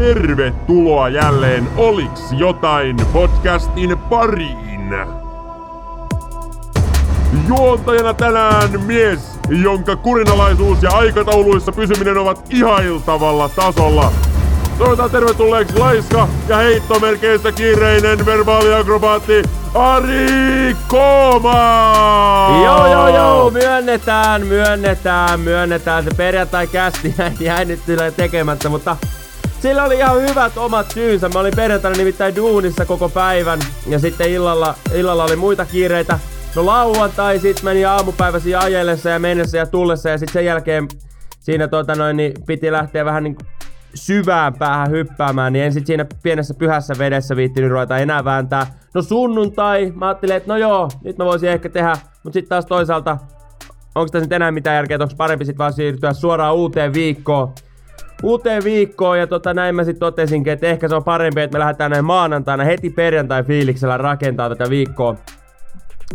Tervetuloa jälleen Oliks jotain podcastin pariin. Juontajana tänään mies, jonka kurinalaisuus ja aikatauluissa pysyminen ovat ihailtavalla tasolla. Toivotaan tervetulleeksi laiska ja heittomerkeistä kiireinen verbaaliakrobaatti Ari Kooma! Joo, joo, joo, myönnetään, myönnetään, myönnetään. Se perjantai kästi jäi nyt tekemättä, mutta sillä oli ihan hyvät omat syynsä. Mä olin perjantaina nimittäin duunissa koko päivän ja sitten illalla, illalla oli muita kiireitä. No lauantai sit meni aamupäiväsi ajellessa ja mennessä ja tullessa ja sitten sen jälkeen siinä tota noin, niin piti lähteä vähän niin syvään päähän hyppäämään, niin en sit siinä pienessä pyhässä vedessä viittinyt ruveta enää vääntää. No sunnuntai, mä ajattelin, että no joo, nyt mä voisin ehkä tehdä, mutta sitten taas toisaalta, onko tässä nyt enää mitään järkeä, onko parempi sitten vaan siirtyä suoraan uuteen viikkoon. Uuteen viikkoon ja tota näin mä sitten totesinkin, että ehkä se on parempi, että me lähdetään näin maanantaina heti perjantai fiiliksellä rakentaa tätä viikkoa.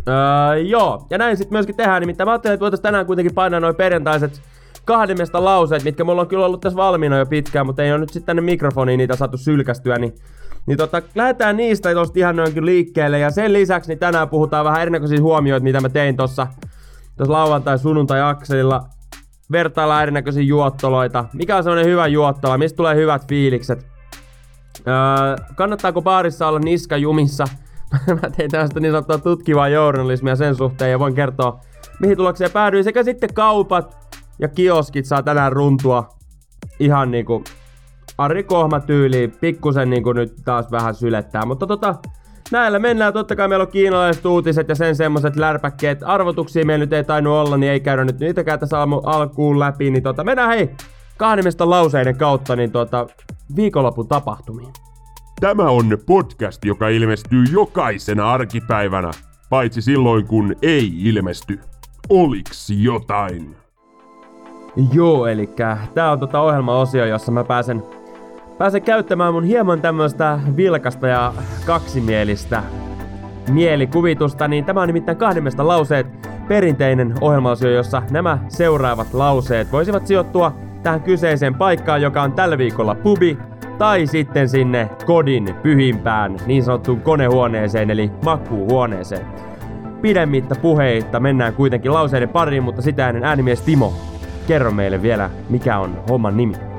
Öö, joo, ja näin sitten myöskin tehdään, nimittäin mä ajattelin, että voitaisiin tänään kuitenkin painaa noin perjantaiset kahdemmesta lauseet, mitkä mulla on kyllä ollut tässä valmiina jo pitkään, mutta ei ole nyt sitten tänne mikrofoniin niitä saatu sylkästyä, niin niin tota, lähdetään niistä tosta ihan noinkin liikkeelle ja sen lisäksi niin tänään puhutaan vähän erinäköisiä huomioita, mitä mä tein tossa, tossa lauantai sunnuntai akselilla. Vertaillaan erinäköisiä juottoloita. Mikä on semmonen hyvä juottola? Mistä tulee hyvät fiilikset? Öö, kannattaako baarissa olla niska jumissa? mä tein tästä niin sanottua tutkivaa journalismia sen suhteen ja voin kertoa, mihin tulokseen päädyin. Sekä sitten kaupat, ja kioskit saa tänään runtua ihan niinku Ari Kohma tyyliin, pikkusen niinku nyt taas vähän sylettää, mutta tota, näillä mennään. Totta kai meillä on kiinalaiset uutiset ja sen semmoset lärpäkkeet. Arvotuksia meillä nyt ei tainnut olla, niin ei käydä nyt niitäkään tässä alkuun läpi. Niin tota, mennään hei kahdemmista lauseiden kautta niin tota, viikonlopun tapahtumiin. Tämä on podcast, joka ilmestyy jokaisena arkipäivänä, paitsi silloin kun ei ilmesty. Oliks jotain? Joo, eli tää on tota ohjelmaosio, jossa mä pääsen, pääsen käyttämään mun hieman tämmöstä vilkasta ja kaksimielistä mielikuvitusta, niin tämä on nimittäin kahdemmesta lauseet perinteinen ohjelmaosio, jossa nämä seuraavat lauseet voisivat sijoittua tähän kyseiseen paikkaan, joka on tällä viikolla pubi, tai sitten sinne kodin pyhimpään niin sanottuun konehuoneeseen eli makuuhuoneeseen. Pidemmittä puheitta mennään kuitenkin lauseiden pariin, mutta sitä ennen äänimies Timo Kerro meille vielä, mikä on homman nimi.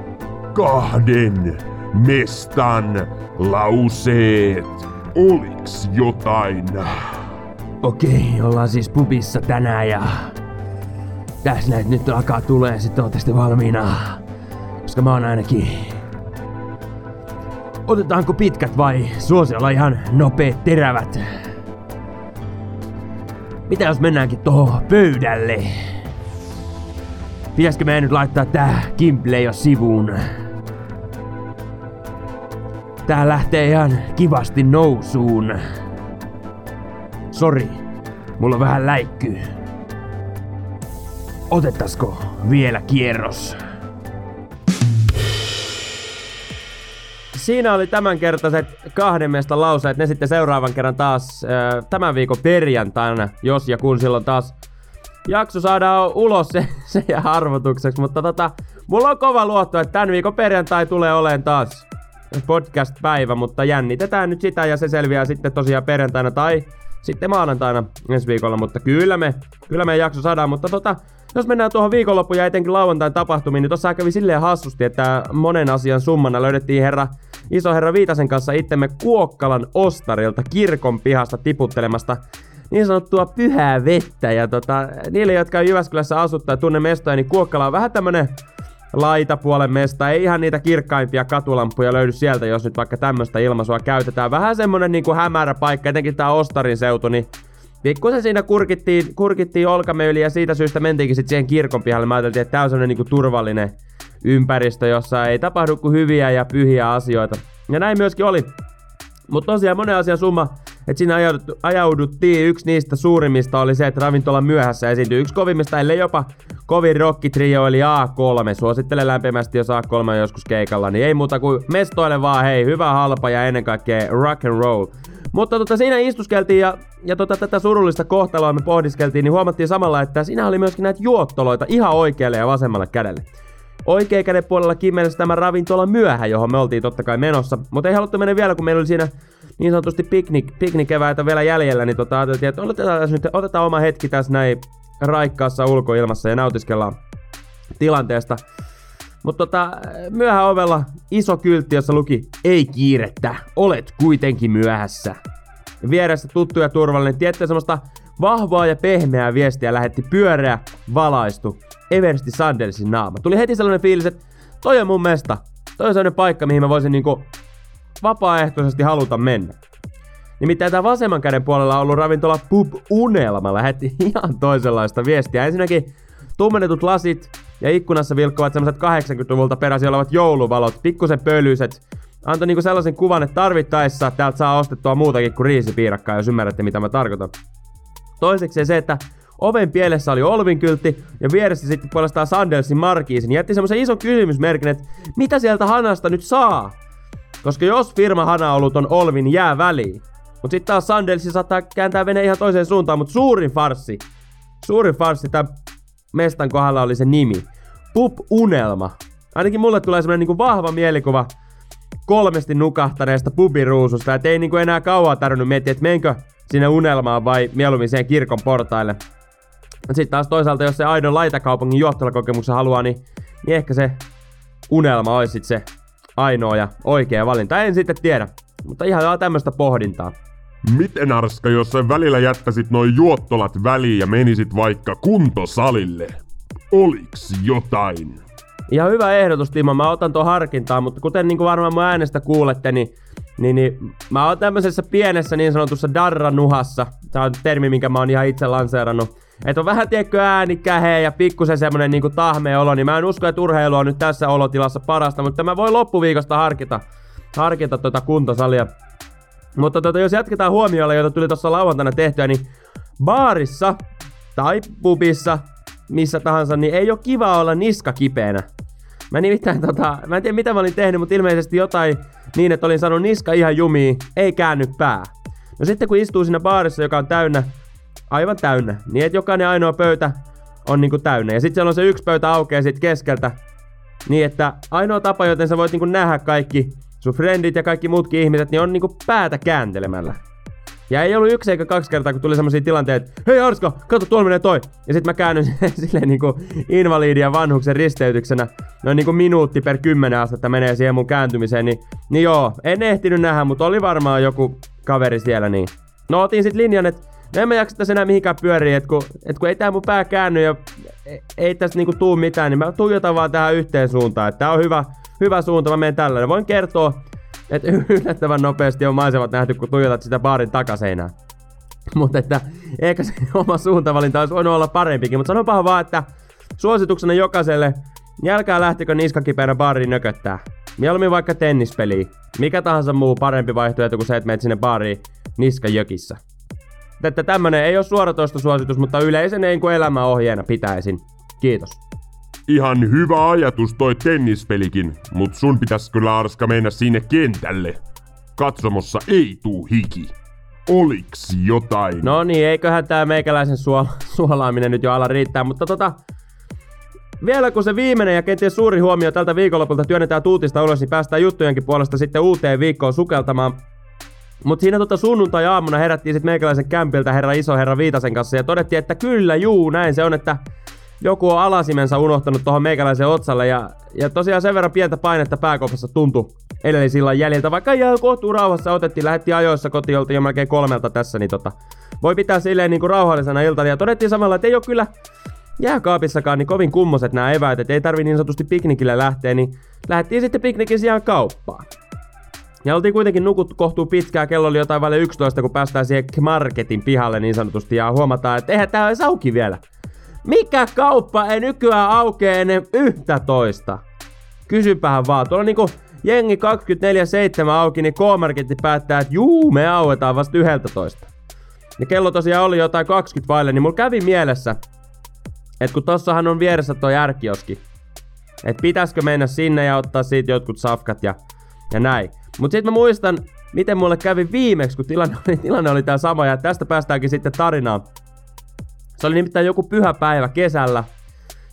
Kahden mestan lauseet. Oliks jotain? Okei, ollaan siis pubissa tänään ja... Tässä näitä nyt alkaa tulee, sit ootte sitten valmiina. Koska mä oon ainakin... Otetaanko pitkät vai suosiolla ihan nopeet terävät? Mitä jos mennäänkin tuohon pöydälle? Pitäisikö meidän nyt laittaa tää Kimble jo sivuun? Tää lähtee ihan kivasti nousuun. Sori, mulla vähän läikky. Otettaisiko vielä kierros? Siinä oli tämänkertaiset kahdemmesta lauseet. Ne sitten seuraavan kerran taas äh, tämän viikon perjantaina, jos ja kun silloin taas jakso saadaan ulos se, se ja arvotukseksi, mutta tota, mulla on kova luotto, että tämän viikon perjantai tulee olemaan taas podcast-päivä, mutta jännitetään nyt sitä ja se selviää sitten tosiaan perjantaina tai sitten maanantaina ensi viikolla, mutta kyllä me, kyllä me jakso saadaan, mutta tota, jos mennään tuohon viikonloppuun ja etenkin lauantain tapahtumiin, niin tossa kävi silleen hassusti, että monen asian summana löydettiin herra, iso herra Viitasen kanssa itsemme Kuokkalan ostarilta kirkon pihasta tiputtelemasta niin sanottua pyhää vettä. Ja tota, niille, jotka on Jyväskylässä asuttaa ja tunne mestoja, niin Kuokkala on vähän tämmönen laitapuolen mesta. Ei ihan niitä kirkkaimpia katulampuja löydy sieltä, jos nyt vaikka tämmöistä ilmaisua käytetään. Vähän semmonen niinku hämärä paikka, etenkin tää Ostarin seutu, niin pikkusen siinä kurkittiin, kurkittiin olkamöyli ja siitä syystä mentiinkin sitten siihen kirkon pihalle. Mä ajattelin, että tää on semmonen niinku turvallinen ympäristö, jossa ei tapahdu kuin hyviä ja pyhiä asioita. Ja näin myöskin oli. Mutta tosiaan monen asian summa että siinä ajauduttiin. Yksi niistä suurimmista oli se, että ravintola myöhässä esiintyi yksi kovimmista, ellei jopa kovin rockitrio eli A3. Suosittelen lämpimästi, jos A3 on joskus keikalla, niin ei muuta kuin mestoille vaan hei, hyvä halpa ja ennen kaikkea rock and roll. Mutta tota, siinä istuskeltiin ja, ja tota, tätä surullista kohtaloa me pohdiskeltiin, niin huomattiin samalla, että siinä oli myöskin näitä juottoloita ihan oikealle ja vasemmalle kädelle. Oikea käden puolella kimmelsi tämä ravintola myöhä, johon me oltiin totta kai menossa. Mutta ei haluttu mennä vielä, kun meillä oli siinä niin sanotusti piknik, piknikeväitä vielä jäljellä, niin tota, ajateltiin, että otetaan, nyt, otetaan oma hetki tässä näin raikkaassa ulkoilmassa ja nautiskellaan tilanteesta. Mutta tota, myöhä ovella iso kyltti, jossa luki, ei kiirettä, olet kuitenkin myöhässä. Vieressä tuttu ja turvallinen, tietty semmoista vahvaa ja pehmeää viestiä lähetti pyöreä, valaistu, Eversti Sandelsin naama. Tuli heti sellainen fiilis, että toi on mun mesta. Toi on sellainen paikka, mihin mä voisin niinku vapaaehtoisesti haluta mennä. Nimittäin tämä vasemman käden puolella ollut ravintola Pub Unelma lähetti ihan toisenlaista viestiä. Ensinnäkin tummennetut lasit ja ikkunassa vilkkuvat semmoset 80-luvulta peräisin olevat jouluvalot, pikkusen pölyiset. Antoi niinku sellaisen kuvan, että tarvittaessa täältä saa ostettua muutakin kuin riisipiirakkaa, jos ymmärrätte mitä mä tarkoitan. Toiseksi se, että oven pielessä oli Olvinkyltti ja vieressä sitten puolestaan Sandelsin markiisin. Jätti semmoisen ison kysymysmerkin, että mitä sieltä hanasta nyt saa? Koska jos firma hanaolut on Olvin, jää väliin. Mut sitten taas Sandelsi saattaa kääntää vene ihan toiseen suuntaan, mutta suurin farsi, suurin farsi tämän mestan kohdalla oli se nimi. Pup Unelma. Ainakin mulle tulee semmonen niinku vahva mielikuva kolmesti nukahtaneesta pubiruususta, että ei niinku enää kauan tarvinnut miettiä, että menkö sinne unelmaan vai mieluummin siihen kirkon portaille. Sitten taas toisaalta, jos se aidon laitakaupungin johtelakokemuksen haluaa, niin, niin ehkä se unelma olisi se ainoa ja oikea valinta. En sitten tiedä, mutta ihan tämmöistä pohdintaa. Miten Arska, jos sä välillä jättäisit noin juottolat väliin ja menisit vaikka kuntosalille? Oliks jotain? Ihan hyvä ehdotus, Timo. Mä otan tuon harkintaa, mutta kuten niin kuin varmaan mun äänestä kuulette, niin, niin, niin mä oon tämmöisessä pienessä niin sanotussa darranuhassa. Tää on termi, minkä mä oon ihan itse lanseerannut. Että on vähän tiedätkö ääni käheä ja pikkusen semmonen niinku tahmea olo, niin mä en usko, että urheilu on nyt tässä olotilassa parasta, mutta mä voin loppuviikosta harkita, harkita tota kuntosalia. Mutta tota, jos jatketaan huomioilla, joita tuli tuossa lauantaina tehtyä, niin baarissa tai pubissa, missä tahansa, niin ei ole kiva olla niska kipeänä. Mä nimittäin tota, mä en tiedä mitä mä olin tehnyt, mutta ilmeisesti jotain niin, että olin saanut niska ihan jumiin, ei käänny pää. No sitten kun istuu siinä baarissa, joka on täynnä, aivan täynnä, niin että jokainen ainoa pöytä on niinku täynnä. Ja sitten siellä on se yksi pöytä aukeaa sit keskeltä, niin että ainoa tapa, joten sä voit niinku nähdä kaikki sun friendit ja kaikki muutkin ihmiset, niin on niinku päätä kääntelemällä. Ja ei ollut yksi eikä kaksi kertaa, kun tuli semmosia tilanteita, että hei Arska, kato tuolla menee toi. Ja sit mä käännyn silleen niinku invalidin ja vanhuksen risteytyksenä. Noin niinku minuutti per kymmenen astetta menee siihen mun kääntymiseen, niin, niin joo, en ehtinyt nähdä, mutta oli varmaan joku kaveri siellä niin. No otin sit linjan, että no en mä jaksa tässä enää mihinkään pyöriä, että kun, et kun ei tää mun pää käänny ja ei, ei tässä niinku tuu mitään, niin mä tuijotan vaan tähän yhteen suuntaan, että tää on hyvä, hyvä suunta, mä menen tällä. Voin kertoa, että yllättävän nopeasti on maisemat nähty, kun tuijotat sitä baarin takaseinää. Mutta että ehkä se oma suuntavalinta olisi voinut olla parempikin. Mutta sanonpahan vaan, että suosituksena jokaiselle, niin älkää lähtikö niskakipeänä baariin nököttää. Mieluummin vaikka tennispeliä. Mikä tahansa muu parempi vaihtoehto kuin se, että menet sinne baariin niskajökissä. Että tämmönen ei ole suoratoista suositus, mutta yleisen niin kuin elämäohjeena pitäisin. Kiitos. Ihan hyvä ajatus toi tennispelikin, mut sun pitäis kyllä Arska mennä sinne kentälle. Katsomossa ei tuu hiki. Oliks jotain? No niin, eiköhän tää meikäläisen suola- suolaaminen nyt jo ala riittää, mutta tota... Vielä kun se viimeinen ja kenties suuri huomio tältä viikonlopulta työnnetään tuutista ulos, niin päästään juttujenkin puolesta sitten uuteen viikkoon sukeltamaan. Mutta siinä tota sunnuntai-aamuna herättiin sitten meikäläisen kämpiltä herra iso herra Viitasen kanssa ja todettiin, että kyllä juu, näin se on, että joku on alasimensa unohtanut tuohon meikäläisen otsalle ja, ja tosiaan sen verran pientä painetta pääkopassa tuntui edellisillan jäljiltä, vaikka ihan kohtuu rauhassa otettiin, lähti ajoissa kotiin, oltiin jo melkein kolmelta tässä, niin tota, voi pitää silleen niinku rauhallisena iltana ja todettiin samalla, että ei ole kyllä jääkaapissakaan niin kovin kummoset nämä eväät, että ei tarvi niin sanotusti piknikille lähteä, niin lähdettiin sitten piknikin sijaan kauppaan. Ja oltiin kuitenkin nukuttu kohtuu pitkään, kello oli jotain vaille 11, kun päästään siihen marketin pihalle niin sanotusti ja huomataan, että eihän tää ole auki vielä. Mikä kauppa ei nykyään aukee ennen yhtä toista? Kysypähän vaan. Tuolla niinku jengi 24-7 auki, niin K-Marketti päättää, että juu, me auetaan vasta 11. Ja kello tosiaan oli jotain 20 vaille, niin mulla kävi mielessä, että kun tossahan on vieressä toi järkioski, että pitäisikö mennä sinne ja ottaa siitä jotkut safkat ja, ja näin. Mut sit mä muistan, miten mulle kävi viimeksi, kun tilanne oli, tilanne oli tää sama, ja tästä päästäänkin sitten tarinaan. Se oli nimittäin joku pyhä päivä kesällä.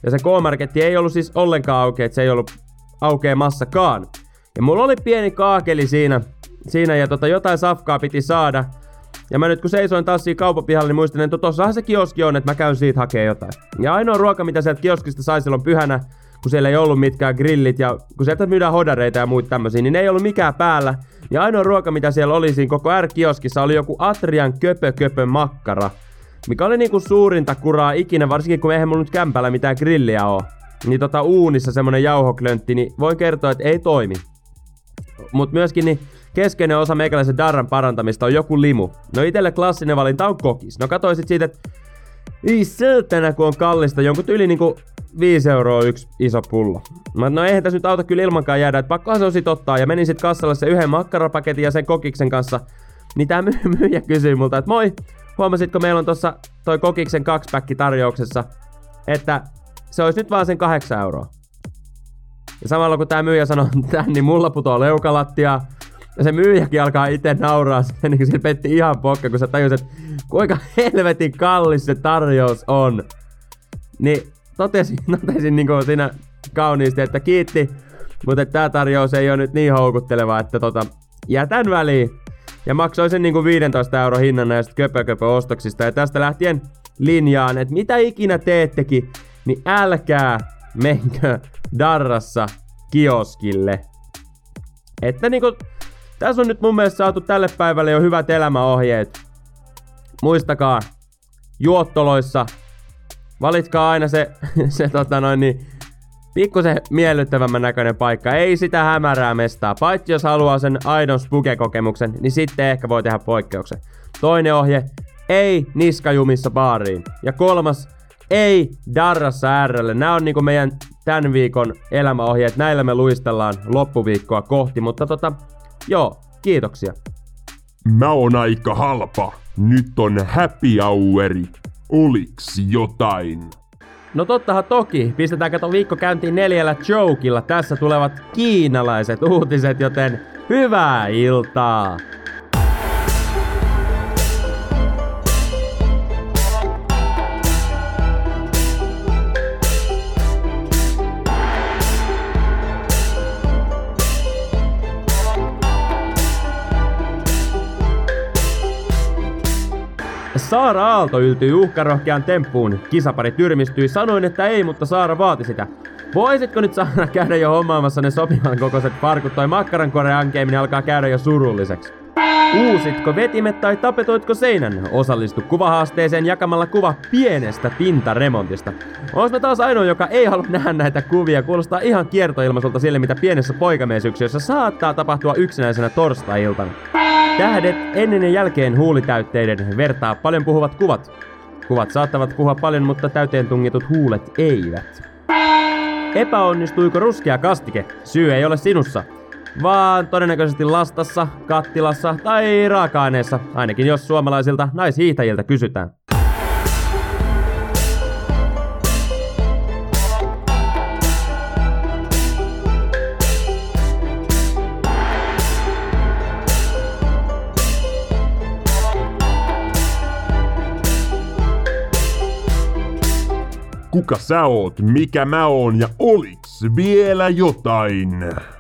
Ja se K-marketti ei ollut siis ollenkaan auki, että se ei ollut aukeamassakaan. Ja mulla oli pieni kaakeli siinä, siinä ja tota, jotain safkaa piti saada. Ja mä nyt kun seisoin taas siinä kaupapihalla, niin muistin, että tossahan se kioski on, että mä käyn siitä hakee jotain. Ja ainoa ruoka, mitä sieltä kioskista sai silloin pyhänä, kun siellä ei ollut mitkään grillit ja kun sieltä myydään hodareita ja muita tämmöisiä, niin ne ei ollut mikään päällä. Ja ainoa ruoka, mitä siellä oli siinä koko R-kioskissa, oli joku Atrian köpö köpö makkara. Mikä oli niinku suurinta kuraa ikinä, varsinkin kun eihän mulla nyt kämpällä mitään grilliä oo. Niin tota uunissa semmonen jauhoklöntti, niin voin kertoa, että ei toimi. Mut myöskin niin keskeinen osa meikäläisen darran parantamista on joku limu. No itelle klassinen valinta on kokis. No katoisit siitä, että ei kun on kallista, jonkun tyyli niinku 5 euroa yksi iso pullo. Mä no eihän tässä nyt auta kyllä ilmankaan jäädä, että pakkohan se on sit ottaa. Ja menin sit kassalle se yhden makkarapaketin ja sen kokiksen kanssa. Niin tää my- myyjä kysyi multa, että moi, huomasitko meillä on tossa toi kokiksen kaksipäkki tarjouksessa, että se olisi nyt vaan sen 8 euroa. Ja samalla kun tää myyjä sanoi tän, niin mulla putoaa leukalattia. Ja se myyjäkin alkaa itse nauraa sen, niin kuin petti ihan pokka, kun sä tajusit, että kuinka helvetin kallis se tarjous on. Niin totesin, totesin niin siinä kauniisti, että kiitti, mutta tämä tarjous ei ole nyt niin houkutteleva, että tota, jätän väliin. Ja maksoin sen niinku 15 euro hinnan näistä köpö, köpö ostoksista. Ja tästä lähtien linjaan, että mitä ikinä teettekin, niin älkää menkö darrassa kioskille. Että niinku, tässä on nyt mun mielestä saatu tälle päivälle jo hyvät elämäohjeet. Muistakaa, juottoloissa valitkaa aina se, se tota noin niin, pikkusen miellyttävämmän näköinen paikka. Ei sitä hämärää mestaa. Paitsi jos haluaa sen aidon spuke-kokemuksen, niin sitten ehkä voi tehdä poikkeuksen. Toinen ohje, ei niskajumissa baariin. Ja kolmas, ei darrassa RL. Nämä on niinku meidän tämän viikon elämäohjeet. Näillä me luistellaan loppuviikkoa kohti, mutta tota, joo, kiitoksia. Mä oon aika halpa. Nyt on happy houri. Oliks jotain? No tottahan toki. Pistetään kato viikko käyntiin neljällä jokilla. Tässä tulevat kiinalaiset uutiset, joten hyvää iltaa! Saara Aalto yltyi uhkarohkean temppuun. Kisapari tyrmistyi, sanoin, että ei, mutta Saara vaati sitä. Voisitko nyt Saara käydä jo hommaamassa ne sopivan kokoiset parkut, toi makkarankuoren ankeeminen alkaa käydä jo surulliseksi. Uusitko vetimet tai tapetoitko seinän? Osallistu kuvahaasteeseen jakamalla kuva pienestä pintaremontista. Ois mä taas ainoa, joka ei halua nähdä näitä kuvia. Kuulostaa ihan kiertoilmaisulta sille, mitä pienessä poikamiesyksiössä saattaa tapahtua yksinäisenä torstai-iltana. Tähdet ennen ja jälkeen huulitäytteiden vertaa paljon puhuvat kuvat. Kuvat saattavat puhua paljon, mutta täyteen tungitut huulet eivät. Epäonnistuiko ruskea kastike? Syy ei ole sinussa, vaan todennäköisesti lastassa, kattilassa tai raaka-aineessa, ainakin jos suomalaisilta naishiihtäjiltä kysytään. Kuka sä oot, mikä mä oon ja oliks vielä jotain?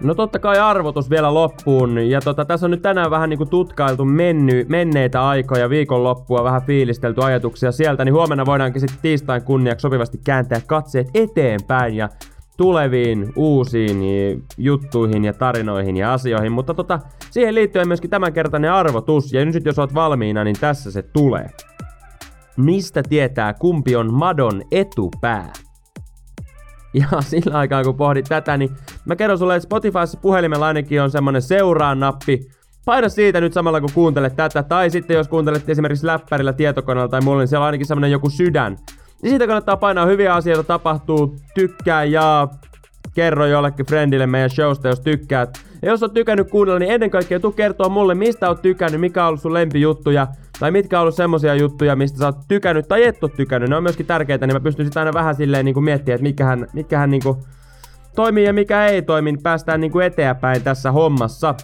No totta kai arvotus vielä loppuun. Ja tota, tässä on nyt tänään vähän niinku tutkailtu menny, menneitä aikoja, viikonloppua, vähän fiilistelty ajatuksia sieltä, niin huomenna voidaankin sitten tiistain kunniaksi sopivasti kääntää katseet eteenpäin ja tuleviin uusiin juttuihin ja tarinoihin ja asioihin, mutta tota, siihen liittyen myöskin tämänkertainen arvotus, ja nyt jos oot valmiina, niin tässä se tulee. Mistä tietää, kumpi on madon etupää? Ja sillä aikaa kun pohdit tätä, niin mä kerron sulle, että Spotifyssa puhelimella ainakin on semmonen seuraa nappi. Paina siitä nyt samalla kun kuuntelet tätä, tai sitten jos kuuntelet esimerkiksi läppärillä, tietokoneella tai mulla, niin siellä on ainakin semmonen joku sydän. Niin siitä kannattaa painaa hyviä asioita tapahtuu, tykkää ja kerro jollekin friendille meidän showsta, jos tykkäät. Ja jos oot tykännyt kuunnella, niin ennen kaikkea tuu kertoa mulle, mistä oot tykännyt, mikä on ollut sun lempijuttuja, tai mitkä on ollut semmosia juttuja, mistä sä oot tykännyt tai et oo tykännyt. Ne on myöskin tärkeitä, niin mä pystyn sitä aina vähän silleen niin miettimään, että mitkähän, mitkähän niinku toimii ja mikä ei toimi, niin päästään niinku eteenpäin tässä hommassa.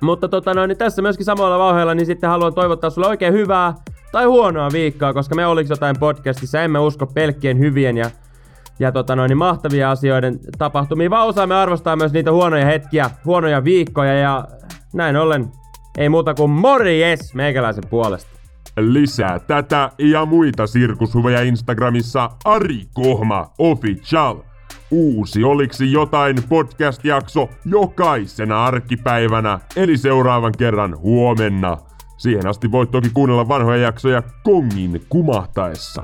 Mutta tota noin, niin tässä myöskin samalla vauheella, niin sitten haluan toivottaa sulle oikein hyvää tai huonoa viikkoa, koska me oliks jotain podcastissa, emme usko pelkkien hyvien ja ja tota noin, niin mahtavia asioiden tapahtumia, vaan osaamme arvostaa myös niitä huonoja hetkiä, huonoja viikkoja ja näin ollen ei muuta kuin morjes meikäläisen puolesta. Lisää tätä ja muita sirkushuveja Instagramissa Ari Kohma Official. Uusi Oliksi jotain podcast-jakso jokaisena arkipäivänä, eli seuraavan kerran huomenna. Siihen asti voit toki kuunnella vanhoja jaksoja kongin kumahtaessa.